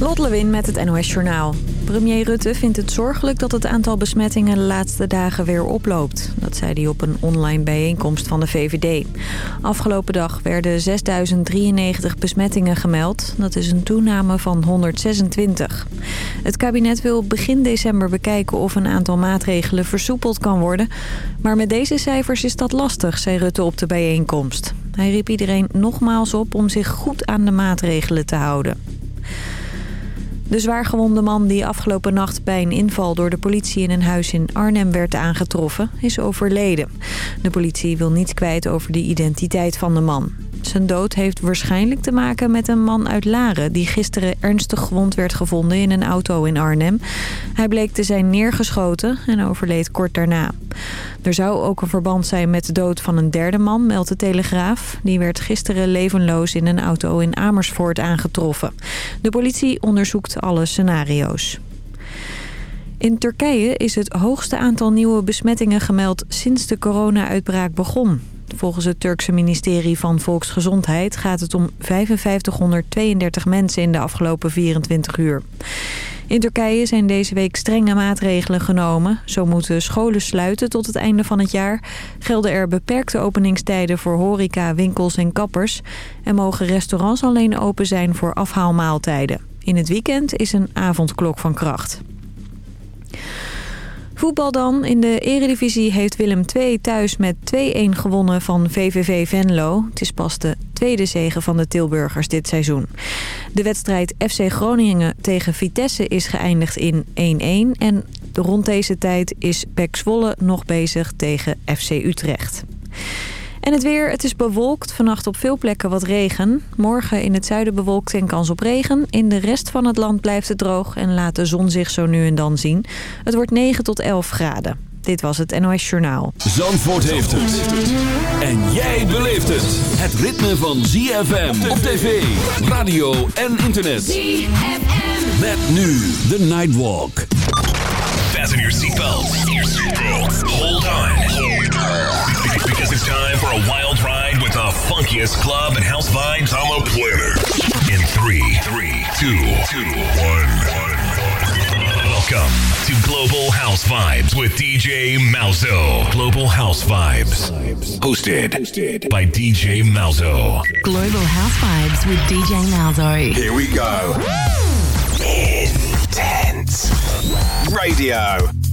Lot Lewin met het NOS Journaal. Premier Rutte vindt het zorgelijk dat het aantal besmettingen de laatste dagen weer oploopt. Dat zei hij op een online bijeenkomst van de VVD. Afgelopen dag werden 6.093 besmettingen gemeld. Dat is een toename van 126. Het kabinet wil begin december bekijken of een aantal maatregelen versoepeld kan worden. Maar met deze cijfers is dat lastig, zei Rutte op de bijeenkomst. Hij riep iedereen nogmaals op om zich goed aan de maatregelen te houden. De zwaargewonde man die afgelopen nacht bij een inval door de politie in een huis in Arnhem werd aangetroffen, is overleden. De politie wil niets kwijt over de identiteit van de man. Zijn dood heeft waarschijnlijk te maken met een man uit Laren... die gisteren ernstig gewond werd gevonden in een auto in Arnhem. Hij bleek te zijn neergeschoten en overleed kort daarna. Er zou ook een verband zijn met de dood van een derde man, meldt de Telegraaf. Die werd gisteren levenloos in een auto in Amersfoort aangetroffen. De politie onderzoekt alle scenario's. In Turkije is het hoogste aantal nieuwe besmettingen gemeld sinds de corona-uitbraak begon. Volgens het Turkse ministerie van Volksgezondheid gaat het om 5532 mensen in de afgelopen 24 uur. In Turkije zijn deze week strenge maatregelen genomen. Zo moeten scholen sluiten tot het einde van het jaar. Gelden er beperkte openingstijden voor horeca, winkels en kappers. En mogen restaurants alleen open zijn voor afhaalmaaltijden. In het weekend is een avondklok van kracht. Voetbal dan. In de eredivisie heeft Willem II thuis met 2-1 gewonnen van VVV Venlo. Het is pas de tweede zege van de Tilburgers dit seizoen. De wedstrijd FC Groningen tegen Vitesse is geëindigd in 1-1. En rond deze tijd is PEC Zwolle nog bezig tegen FC Utrecht. En het weer, het is bewolkt. Vannacht op veel plekken wat regen. Morgen in het zuiden bewolkt en kans op regen. In de rest van het land blijft het droog en laat de zon zich zo nu en dan zien. Het wordt 9 tot 11 graden. Dit was het NOS Journaal. Zandvoort heeft het. En jij beleeft het. Het ritme van ZFM op tv, radio en internet. ZFM. Met nu de Nightwalk. Fasten your seatbelts. Hold on. Because it's time for a wild ride with the funkiest club and house vibes on the planet. In three, three, two, two, one, one. Welcome to Global House Vibes with DJ Malzo. Global House Vibes. Hosted, by DJ Malzo. Global House Vibes with DJ Malzo. Here we go. Intense radio.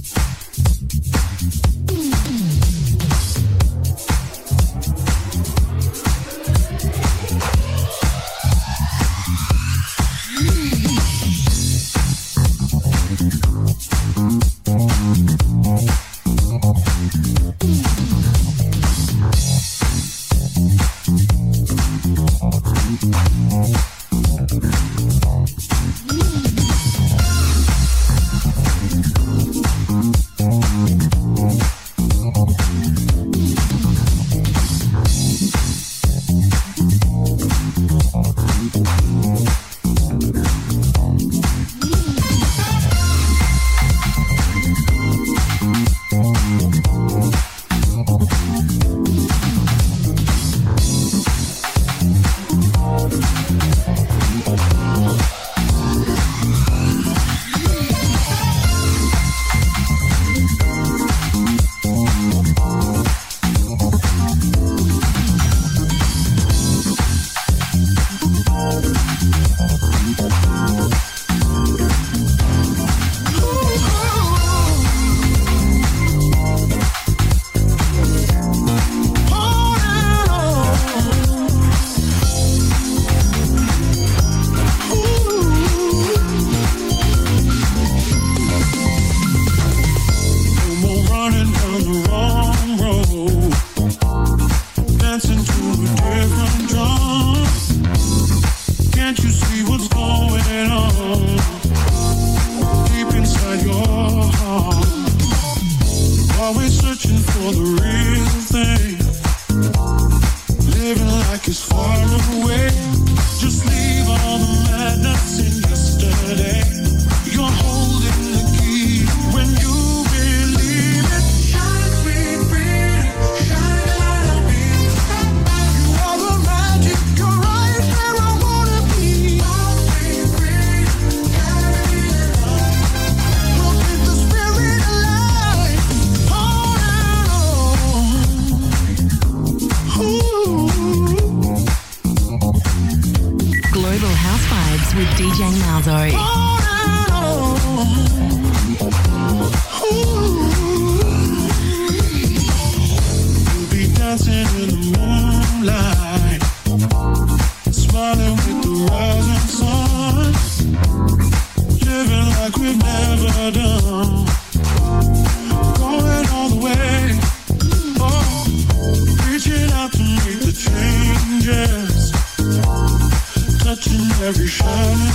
every home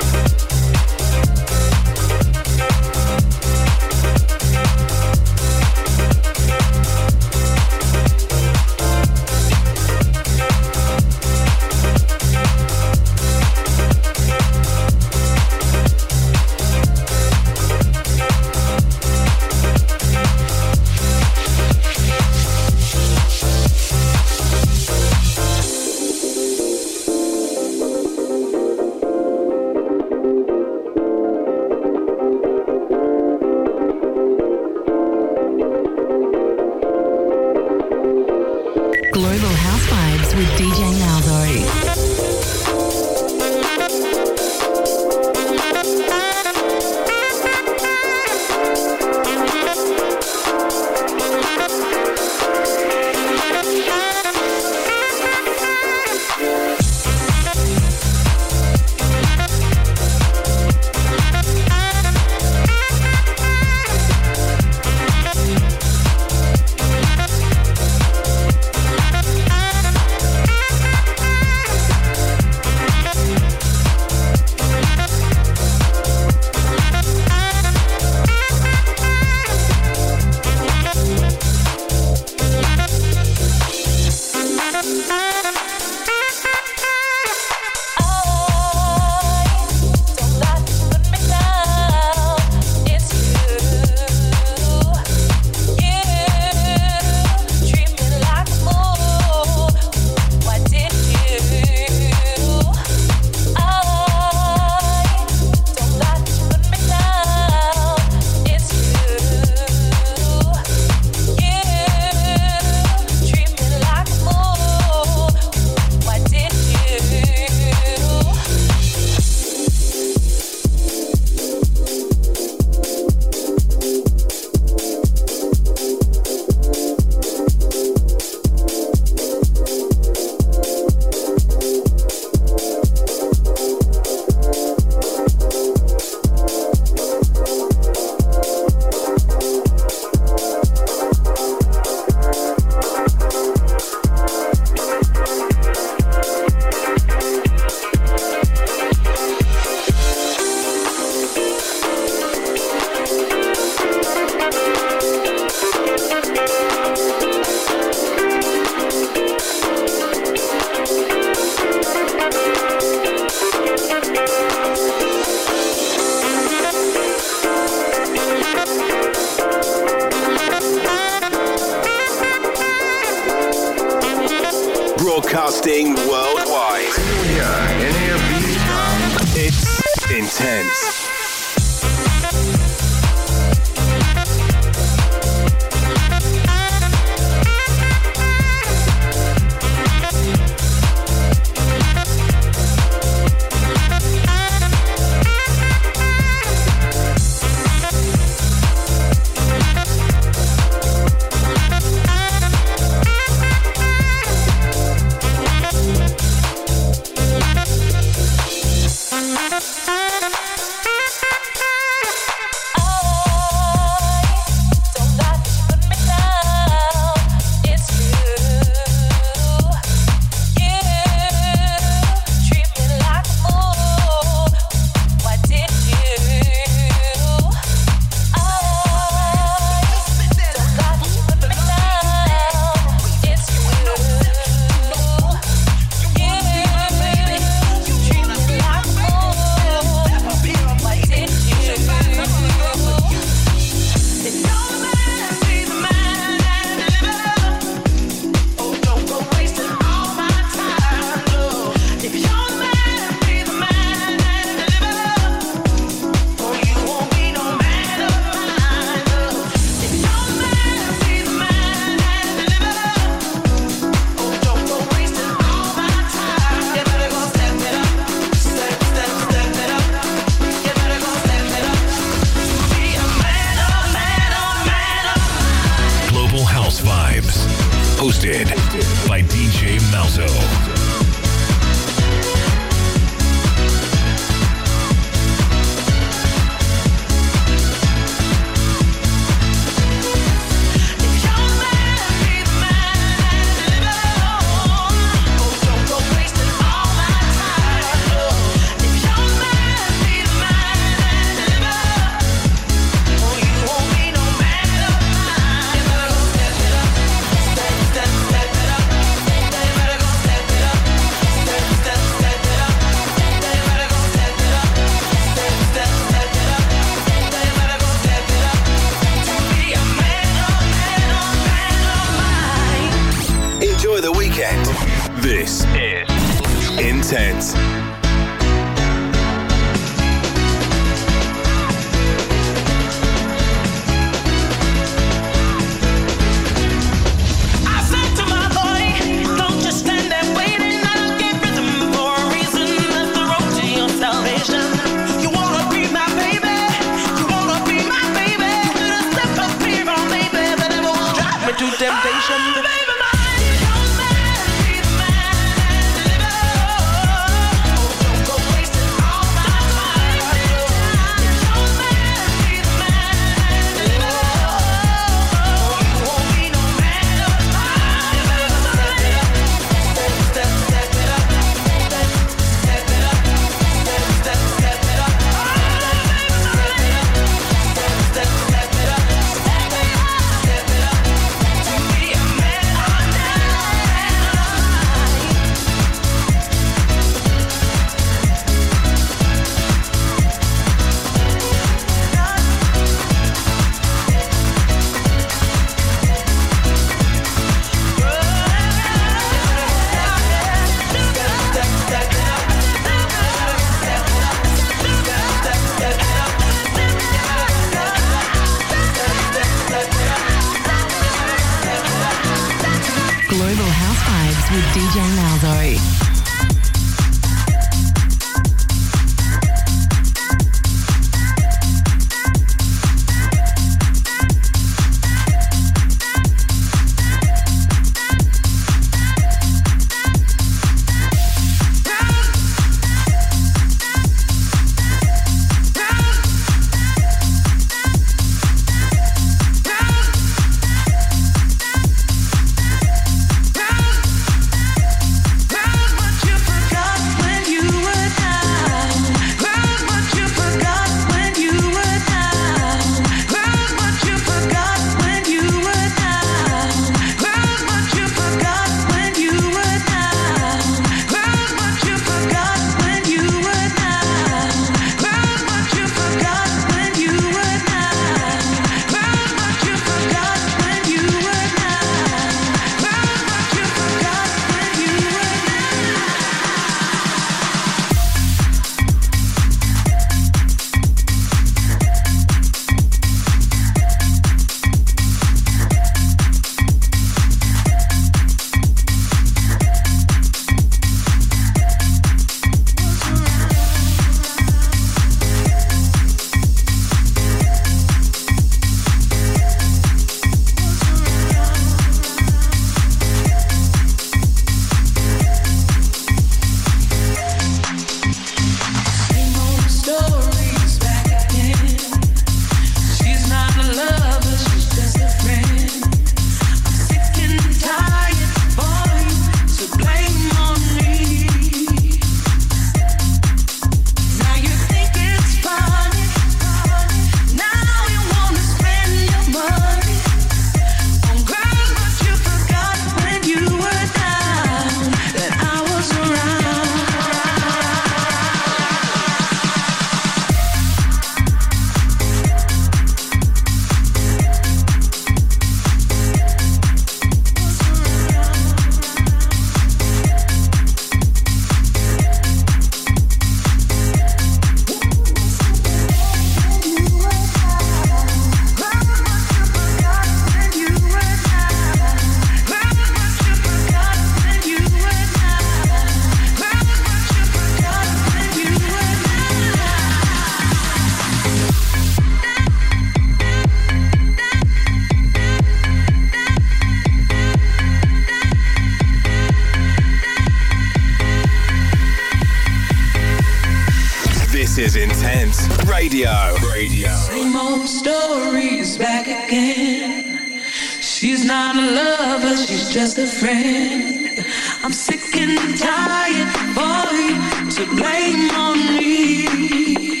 Radio. Radio. Same old stories back again. She's not a lover, she's just a friend. I'm sick and tired for you to blame on me.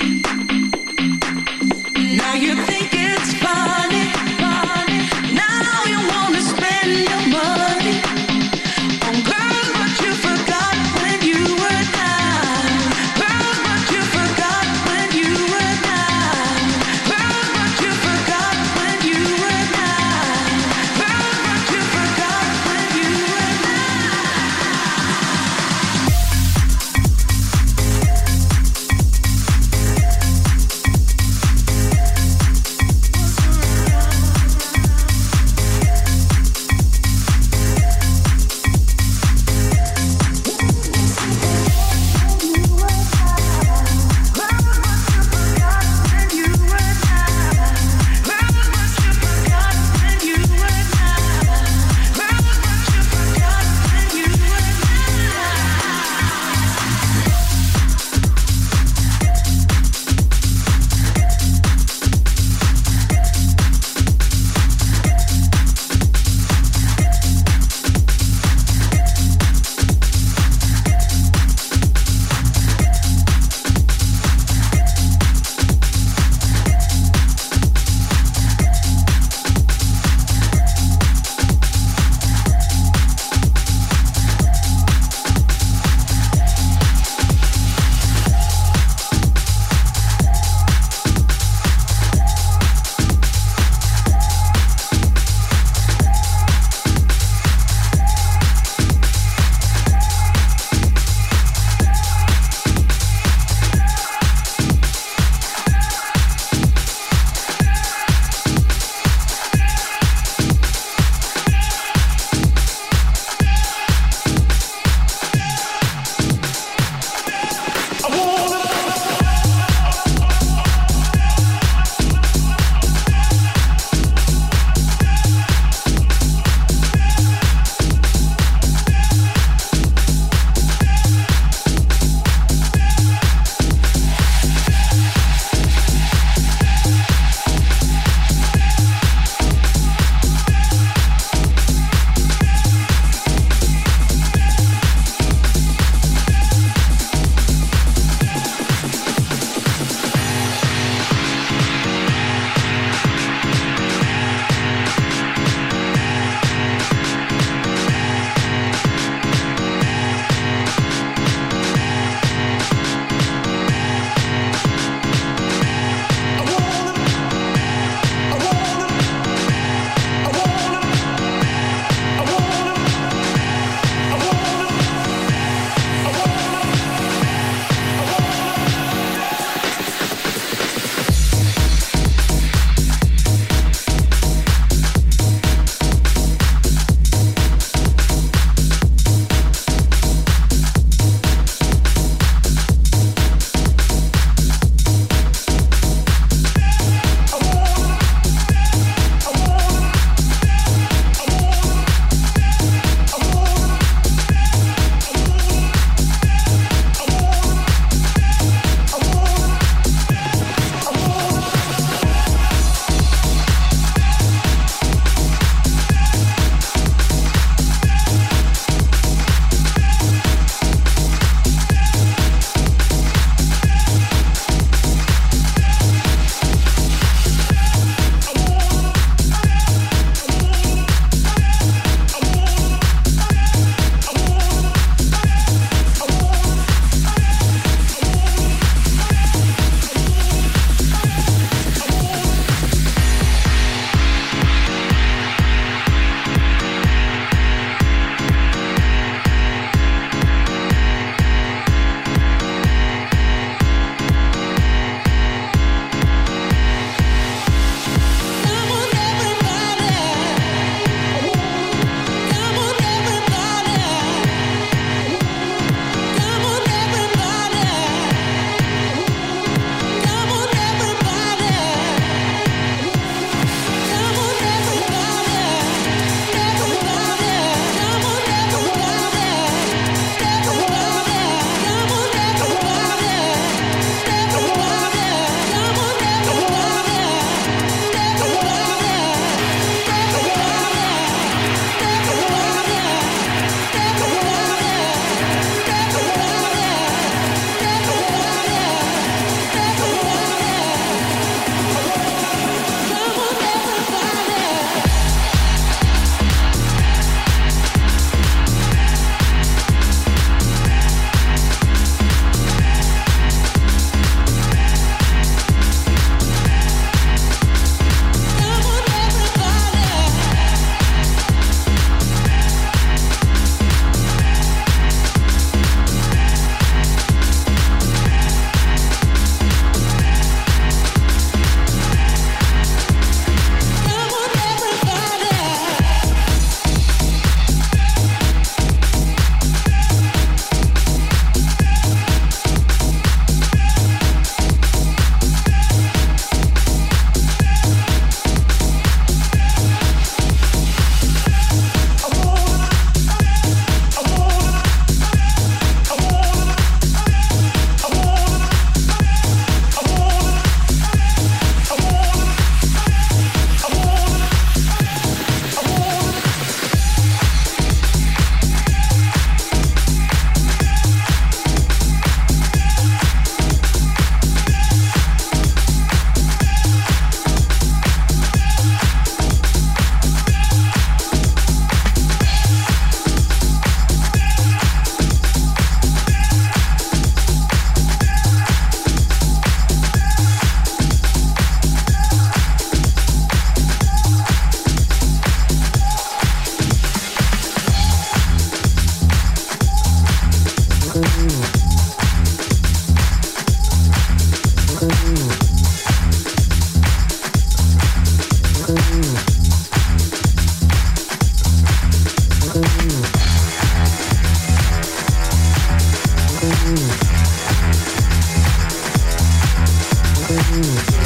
Música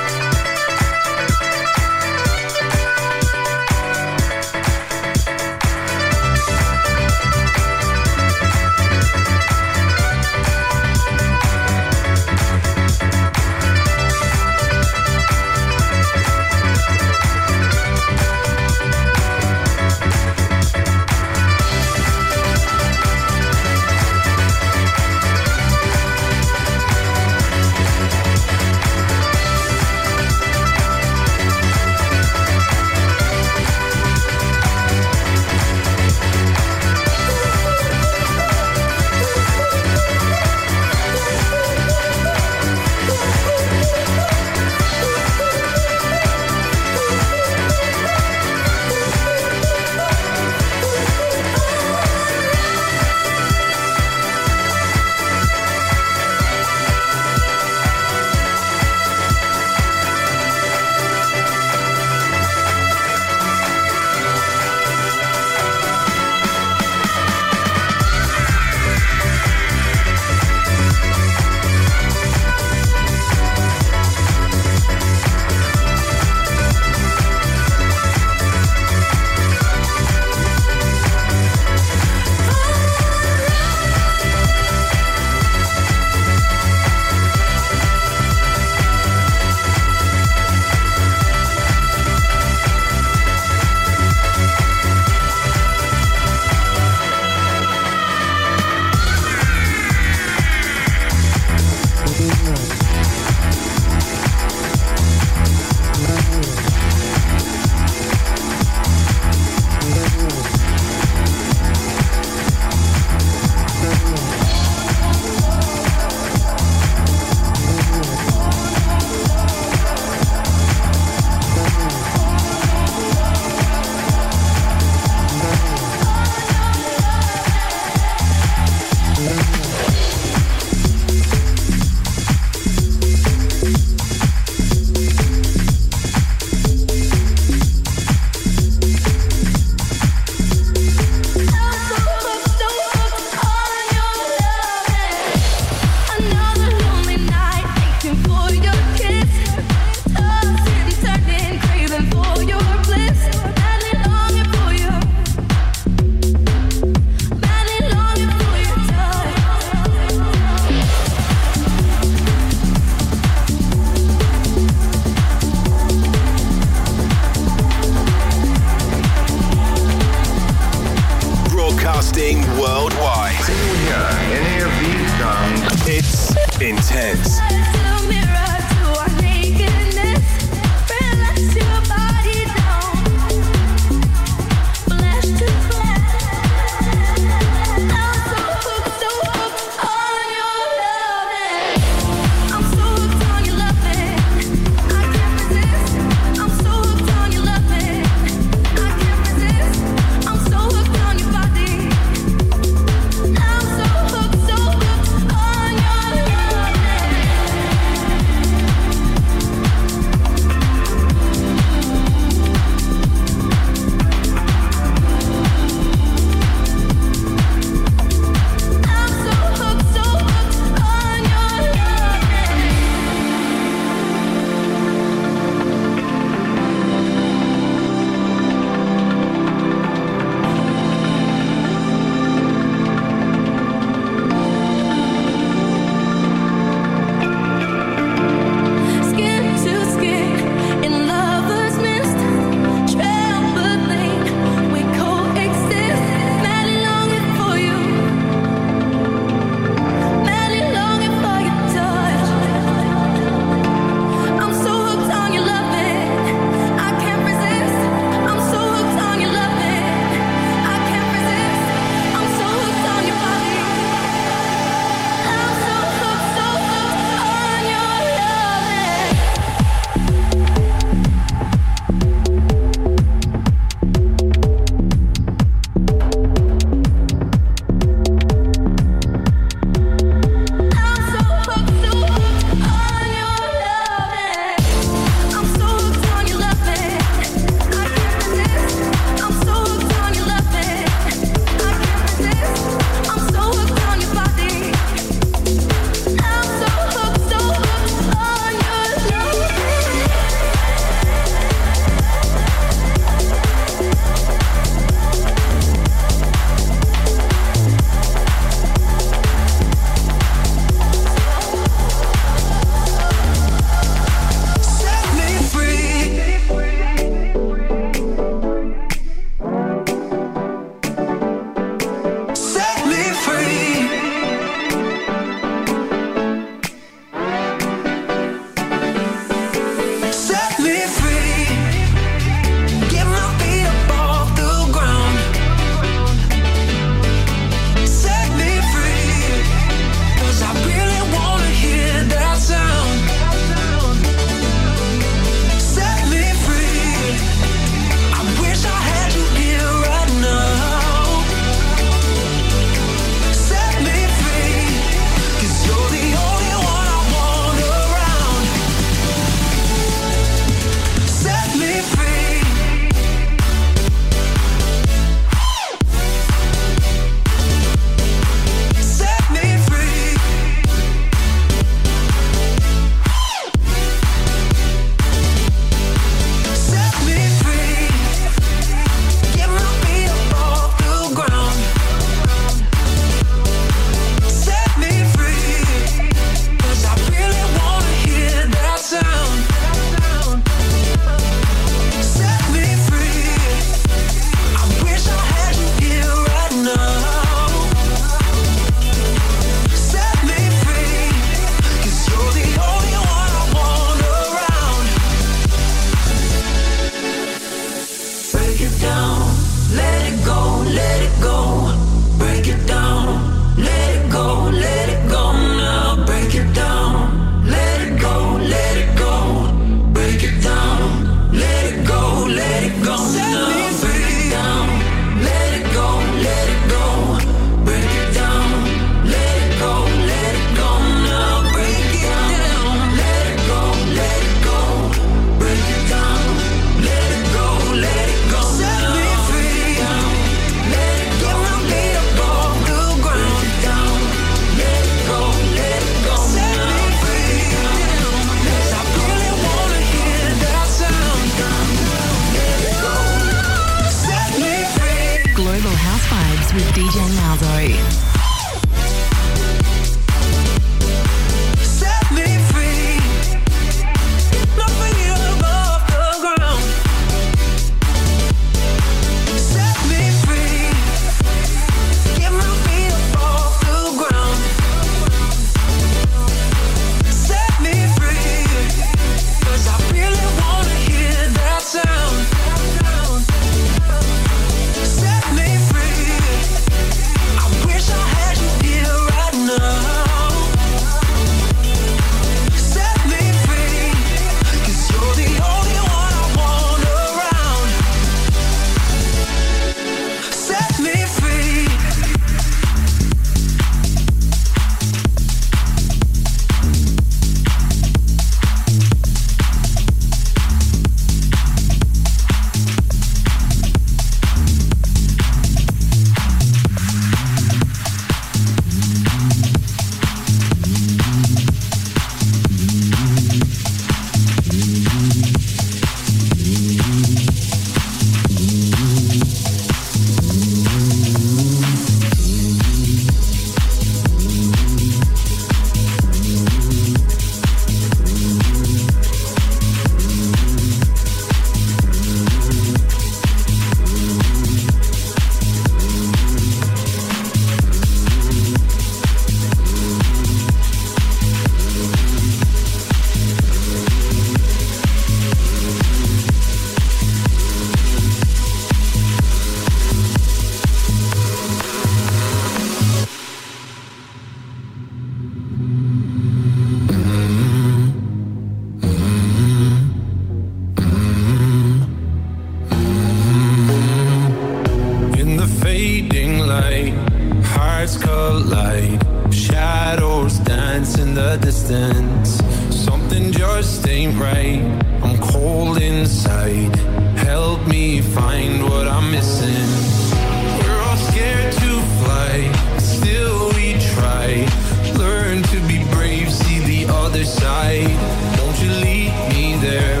other side. Don't you leave me there.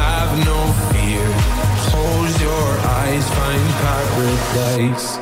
Have no fear. Close your eyes, find paradise.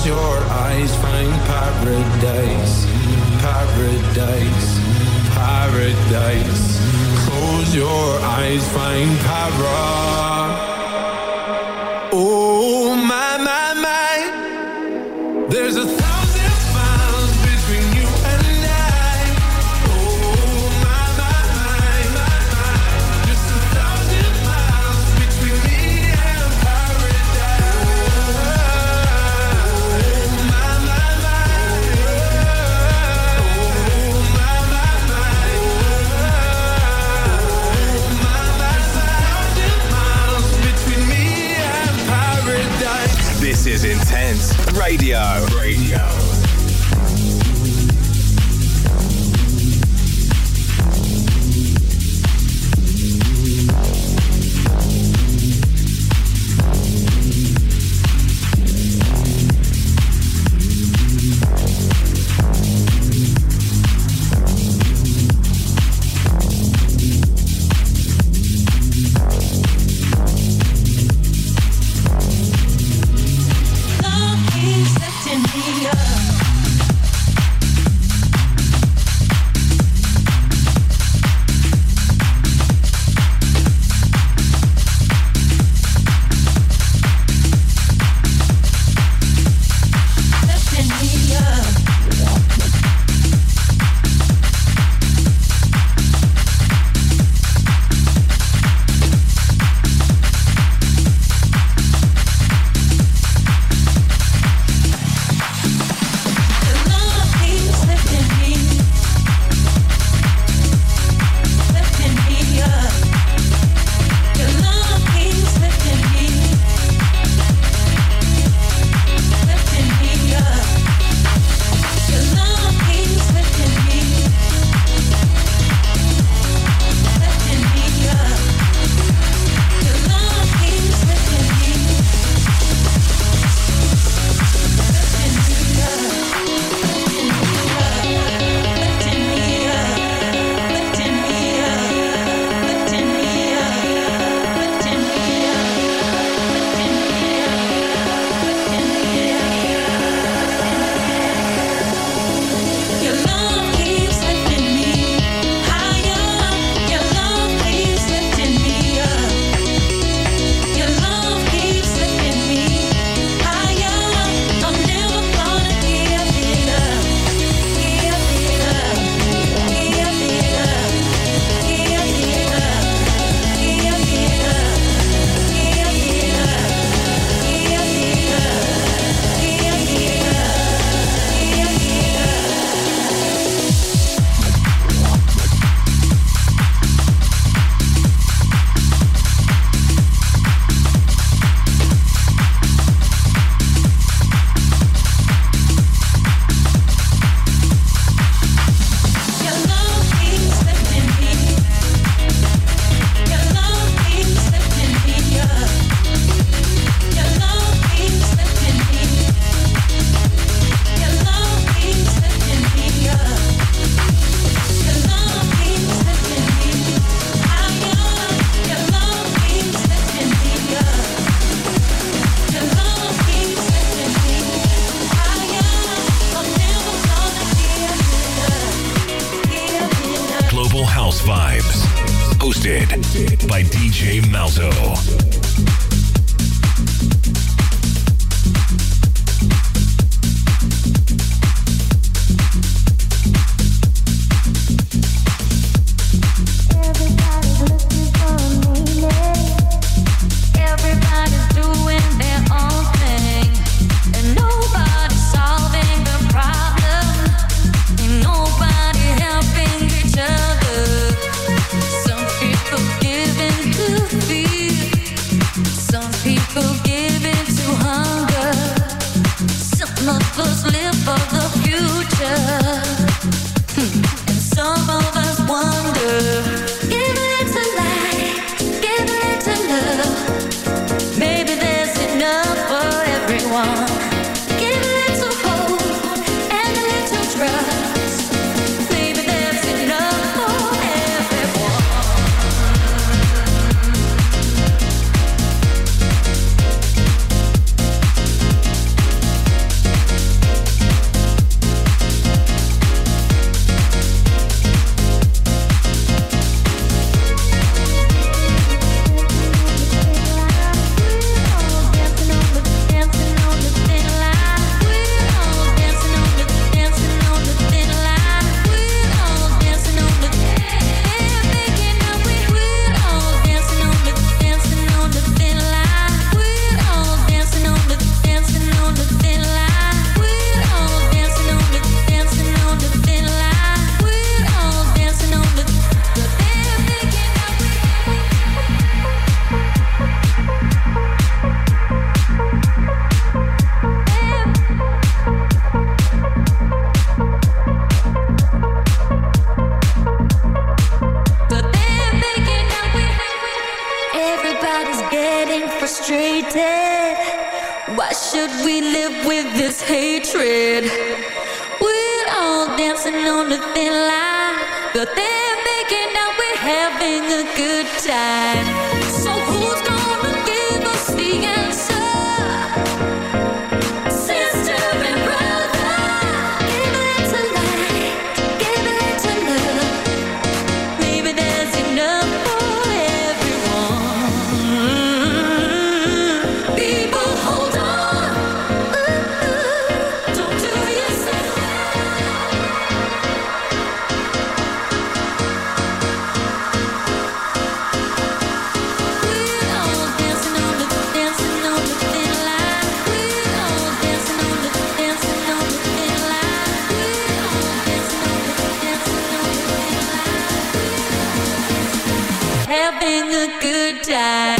Close your eyes find paradise, paradise, paradise. Close your eyes, find para. Oh. getting frustrated. Why should we live with this hatred? We're all dancing on a thin line, but they're making out we're having a good time. So a good time.